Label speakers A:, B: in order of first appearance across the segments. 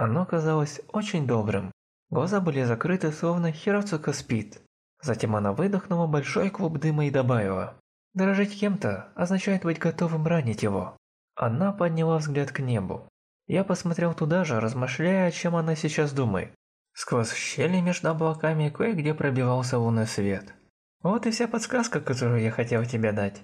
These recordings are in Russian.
A: Оно казалось очень добрым. Глаза были закрыты, словно Хироцука спит. Затем она выдохнула большой клуб дыма и добавила. «Дорожить кем-то означает быть готовым ранить его». Она подняла взгляд к небу. Я посмотрел туда же, размышляя, о чем она сейчас думает. Сквозь щели между облаками кое-где пробивался лунный свет. Вот и вся подсказка, которую я хотел тебе дать.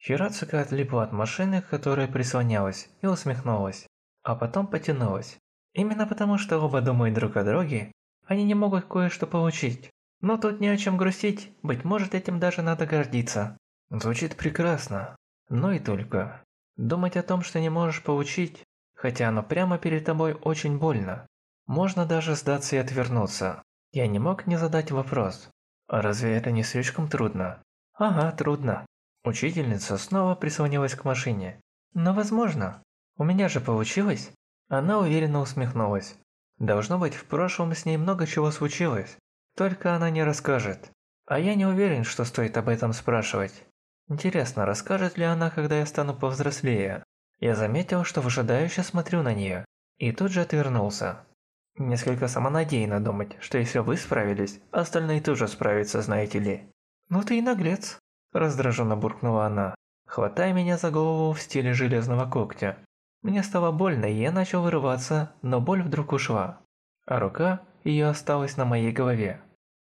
A: Хирацука отлипла от машины, которая прислонялась, и усмехнулась, а потом потянулась. Именно потому, что оба думают друг о друге, они не могут кое-что получить. Но тут не о чем грустить, быть может этим даже надо гордиться. Звучит прекрасно, но и только. Думать о том, что не можешь получить, хотя оно прямо перед тобой очень больно. Можно даже сдаться и отвернуться. Я не мог не задать вопрос. А разве это не слишком трудно? Ага, трудно. Учительница снова прислонилась к машине. Но возможно. У меня же получилось. Она уверенно усмехнулась. Должно быть, в прошлом с ней много чего случилось. Только она не расскажет. А я не уверен, что стоит об этом спрашивать. Интересно, расскажет ли она, когда я стану повзрослее? Я заметил, что выжидающе смотрю на нее. И тут же отвернулся. Несколько самонадеянно думать, что если вы справились, остальные тоже справятся, знаете ли. «Ну ты и наглец», – раздраженно буркнула она, хватая меня за голову в стиле железного когтя. Мне стало больно, и я начал вырываться, но боль вдруг ушла, а рука ее осталась на моей голове.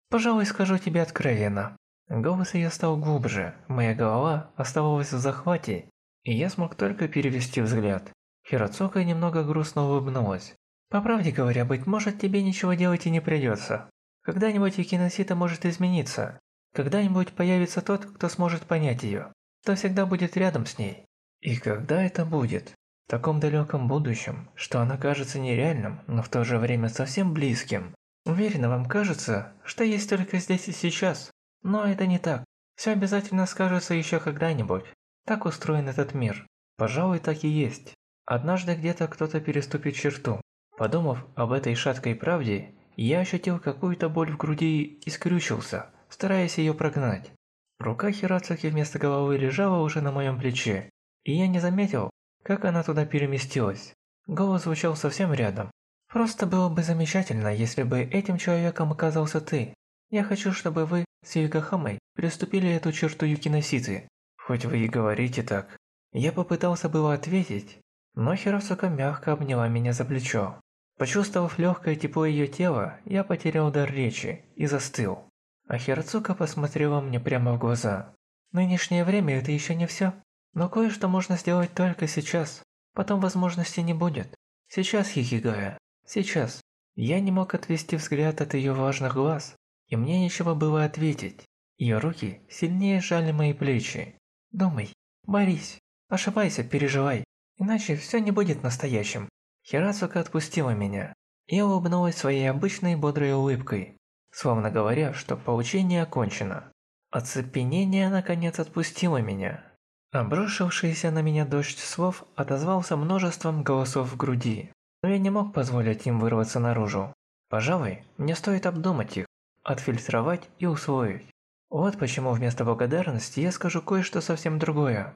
A: «Пожалуй, скажу тебе откровенно». Голос ее стал глубже, моя голова оставалась в захвате, и я смог только перевести взгляд. Хироцука немного грустно улыбнулась. По правде говоря, быть может, тебе ничего делать и не придется. Когда-нибудь Юкиносита может измениться. Когда-нибудь появится тот, кто сможет понять ее, кто всегда будет рядом с ней. И когда это будет? В таком далеком будущем, что она кажется нереальным, но в то же время совсем близким. Уверена, вам кажется, что есть только здесь и сейчас. Но это не так. Все обязательно скажется еще когда-нибудь. Так устроен этот мир. Пожалуй, так и есть. Однажды где-то кто-то переступит черту, Подумав об этой шаткой правде, я ощутил какую-то боль в груди и скрючился, стараясь ее прогнать. Рука Хирацуки вместо головы лежала уже на моем плече, и я не заметил, как она туда переместилась. Голос звучал совсем рядом. «Просто было бы замечательно, если бы этим человеком оказался ты. Я хочу, чтобы вы с Югахамой переступили эту черту Юкиноситы. Хоть вы и говорите так». Я попытался было ответить, но Хиросука мягко обняла меня за плечо. Почувствовав легкое тепло ее тела, я потерял дар речи и застыл. А Хирацука посмотрела мне прямо в глаза. Нынешнее время это еще не все. Но кое-что можно сделать только сейчас. Потом возможности не будет. Сейчас, Хихигая. Сейчас. Я не мог отвести взгляд от ее влажных глаз, и мне нечего было ответить. Ее руки сильнее сжали мои плечи. Думай, борись, ошибайся, переживай, иначе все не будет настоящим. Хирацука отпустила меня и улыбнулась своей обычной бодрой улыбкой, словно говоря, что поучение окончено. Оцепенение наконец отпустило меня. Обрушившийся на меня дождь слов отозвался множеством голосов в груди, но я не мог позволить им вырваться наружу. Пожалуй, мне стоит обдумать их, отфильтровать и усвоить. Вот почему вместо благодарности я скажу кое-что совсем другое.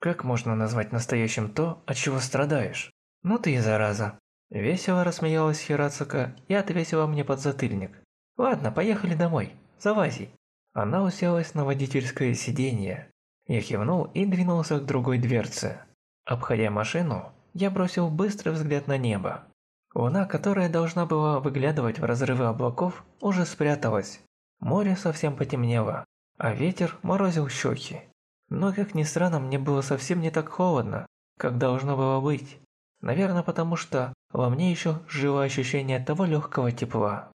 A: Как можно назвать настоящим то, от чего страдаешь? «Ну ты и зараза!» Весело рассмеялась Хирацука и отвесила мне подзатыльник. «Ладно, поехали домой. Залази!» Она уселась на водительское сиденье. Я кивнул и двинулся к другой дверце. Обходя машину, я бросил быстрый взгляд на небо. Луна, которая должна была выглядывать в разрывы облаков, уже спряталась. Море совсем потемнело, а ветер морозил щеки. Но, как ни странно, мне было совсем не так холодно, как должно было быть. Наверное, потому что во мне еще жило ощущение того легкого тепла.